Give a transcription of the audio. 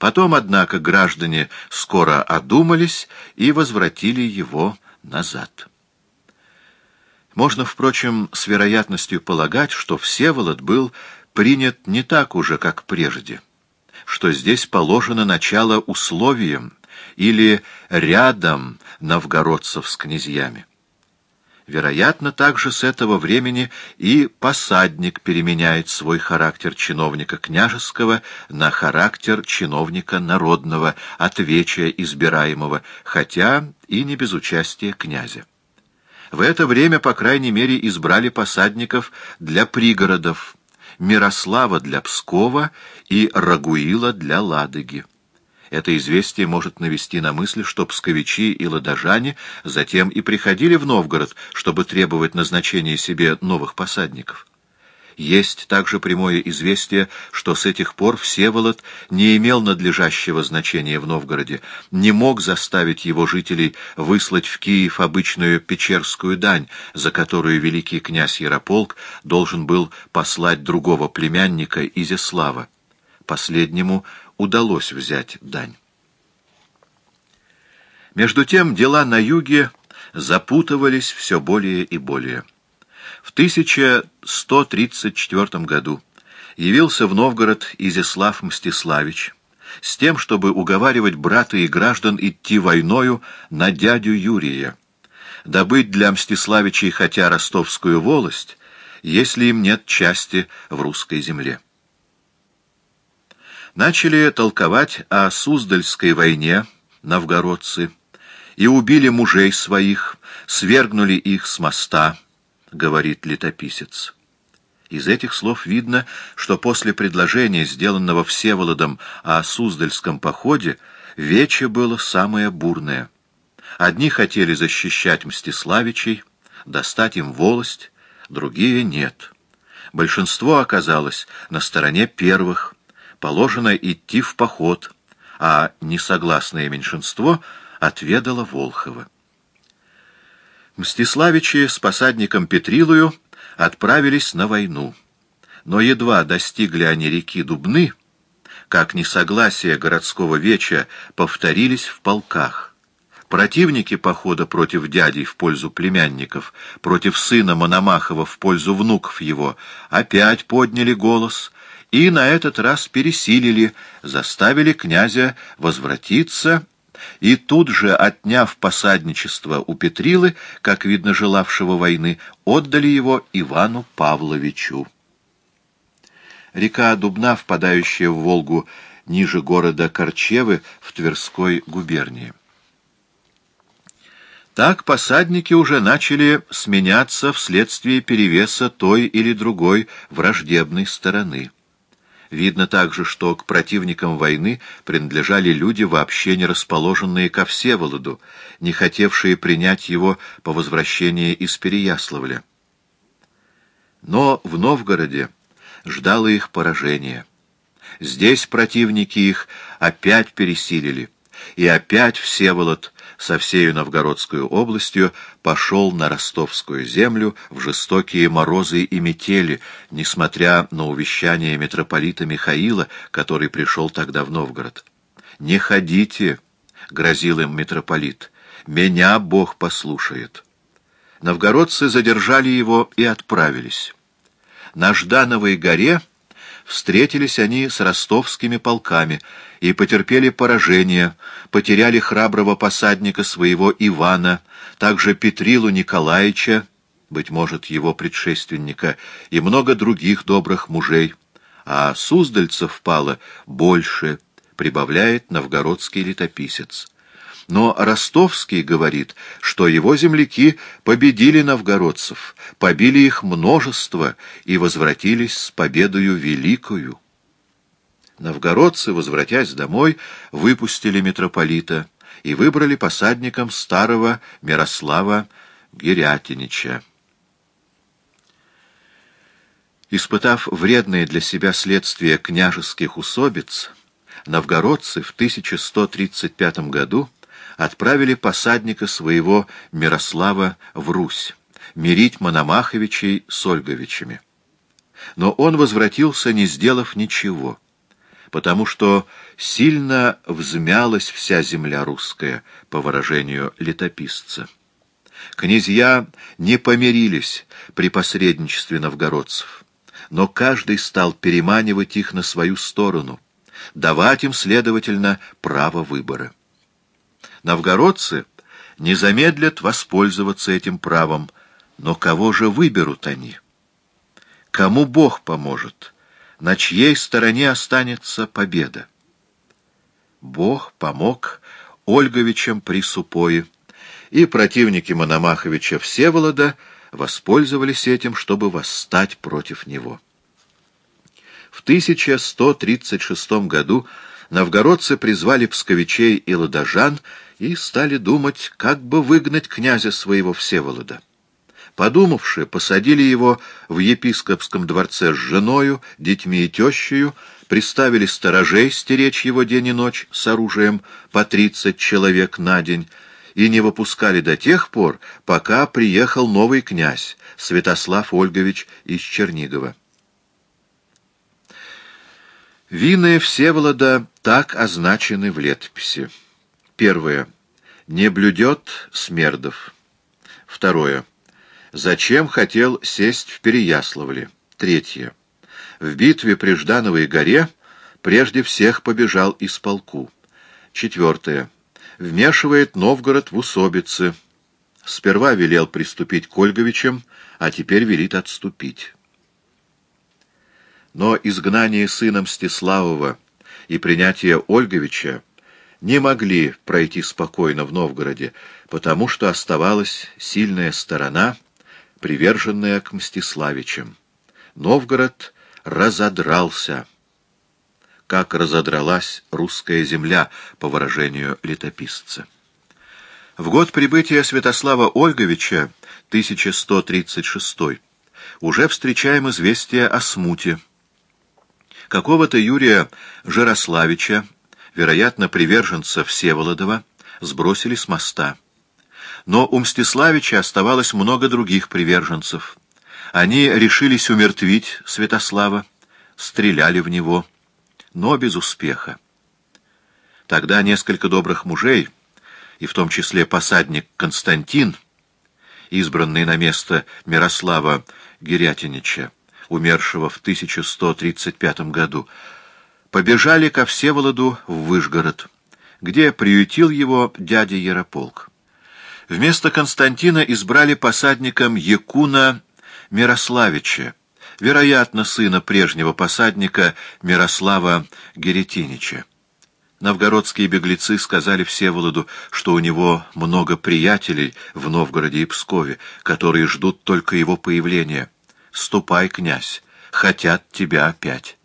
Потом, однако, граждане скоро одумались и возвратили его назад. Можно, впрочем, с вероятностью полагать, что Всеволод был принят не так уже, как прежде, что здесь положено начало условиям или рядом новгородцев с князьями. Вероятно, также с этого времени и посадник переменяет свой характер чиновника княжеского на характер чиновника народного, отвечия избираемого, хотя и не без участия князя. В это время, по крайней мере, избрали посадников для пригородов, Мирослава для Пскова и Рагуила для Ладоги. Это известие может навести на мысль, что псковичи и ладожане затем и приходили в Новгород, чтобы требовать назначения себе новых посадников. Есть также прямое известие, что с этих пор Всеволод не имел надлежащего значения в Новгороде, не мог заставить его жителей выслать в Киев обычную печерскую дань, за которую великий князь Ярополк должен был послать другого племянника Изяслава. Последнему удалось взять дань. Между тем дела на юге запутывались все более и более. В 1134 году явился в Новгород Изяслав Мстиславич с тем, чтобы уговаривать брата и граждан идти войною на дядю Юрия, добыть для Мстиславичей хотя ростовскую волость, если им нет части в русской земле начали толковать о Суздальской войне новгородцы и убили мужей своих, свергнули их с моста, говорит летописец. Из этих слов видно, что после предложения, сделанного Всеволодом о Суздальском походе, вече было самое бурное. Одни хотели защищать Мстиславичей, достать им волость, другие — нет. Большинство оказалось на стороне первых — положено идти в поход, а несогласное меньшинство отведало Волхова. Мстиславичи с посадником Петрилую отправились на войну, но едва достигли они реки Дубны, как несогласия городского веча повторились в полках. Противники похода против дядей в пользу племянников, против сына Мономахова в пользу внуков его, опять подняли голос, и на этот раз пересилили, заставили князя возвратиться, и тут же, отняв посадничество у Петрилы, как видно, желавшего войны, отдали его Ивану Павловичу. Река Дубна, впадающая в Волгу ниже города Корчевы в Тверской губернии. Так посадники уже начали сменяться вследствие перевеса той или другой враждебной стороны. Видно также, что к противникам войны принадлежали люди, вообще не расположенные ко Всеволоду, не хотевшие принять его по возвращении из Переяславля. Но в Новгороде ждало их поражение. Здесь противники их опять пересилили, и опять Всеволод со всею Новгородскую областью пошел на ростовскую землю в жестокие морозы и метели, несмотря на увещание митрополита Михаила, который пришел тогда в Новгород. «Не ходите», — грозил им митрополит, — «меня Бог послушает». Новгородцы задержали его и отправились. На Ждановой горе встретились они с ростовскими полками — и потерпели поражение, потеряли храброго посадника своего Ивана, также Петрилу Николаевича, быть может, его предшественника, и много других добрых мужей, а суздальцев пало больше, прибавляет новгородский летописец. Но Ростовский говорит, что его земляки победили новгородцев, побили их множество и возвратились с победою великою. Новгородцы, возвратясь домой, выпустили митрополита и выбрали посадником старого Мирослава Герятинича. Испытав вредные для себя следствия княжеских усобиц, новгородцы в 1135 году отправили посадника своего Мирослава в Русь, мирить Мономаховичей с Ольговичами. Но он возвратился, не сделав ничего. потому что сильно взмялась вся земля русская, по выражению летописца. Князья не помирились при посредничестве новгородцев, но каждый стал переманивать их на свою сторону, давать им, следовательно, право выбора. Новгородцы не замедлят воспользоваться этим правом, но кого же выберут они? Кому Бог поможет? На чьей стороне останется победа? Бог помог Ольговичам при Супое, и противники Мономаховича Всеволода воспользовались этим, чтобы восстать против него. В 1136 году новгородцы призвали псковичей и ладожан и стали думать, как бы выгнать князя своего Всеволода. Подумавши, посадили его в епископском дворце с женою, детьми и тещею, приставили сторожей стеречь его день и ночь с оружием по тридцать человек на день, и не выпускали до тех пор, пока приехал новый князь, Святослав Ольгович из Чернигова. Вины Всеволода так означены в летописи. Первое. Не блюдет Смердов. Второе. Зачем хотел сесть в Переяславле? Третье. В битве при Ждановой горе прежде всех побежал из полку. Четвертое. Вмешивает Новгород в усобицы. Сперва велел приступить к Ольговичам, а теперь велит отступить. Но изгнание сына Мстиславова и принятие Ольговича не могли пройти спокойно в Новгороде, потому что оставалась сильная сторона — приверженная к Мстиславичам. Новгород разодрался, как разодралась русская земля, по выражению летописца. В год прибытия Святослава Ольговича, 1136 уже встречаем известие о смуте. Какого-то Юрия Жирославича, вероятно, приверженца Всеволодова, сбросили с моста. Но у Мстиславича оставалось много других приверженцев. Они решились умертвить Святослава, стреляли в него, но без успеха. Тогда несколько добрых мужей, и в том числе посадник Константин, избранный на место Мирослава Герятинича, умершего в 1135 году, побежали ко Всеволоду в Выжгород, где приютил его дядя Ярополк. Вместо Константина избрали посадником Якуна Мирославича, вероятно, сына прежнего посадника Мирослава Геретинича. Новгородские беглецы сказали Всеволоду, что у него много приятелей в Новгороде и Пскове, которые ждут только его появления. «Ступай, князь, хотят тебя опять».